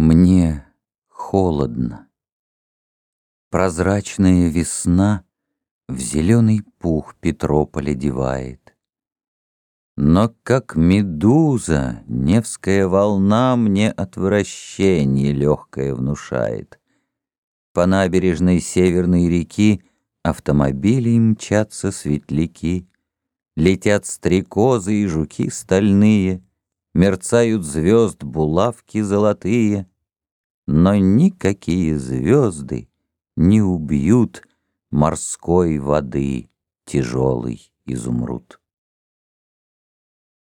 Мне холодно. Прозрачная весна В зеленый пух Петрополь одевает. Но как медуза Невская волна Мне отвращение легкое внушает. По набережной северной реки Автомобили мчатся светляки, Летят стрекозы и жуки стальные, Мерцают звезд булавки золотые, Но никакие звезды не убьют Морской воды тяжелый изумруд.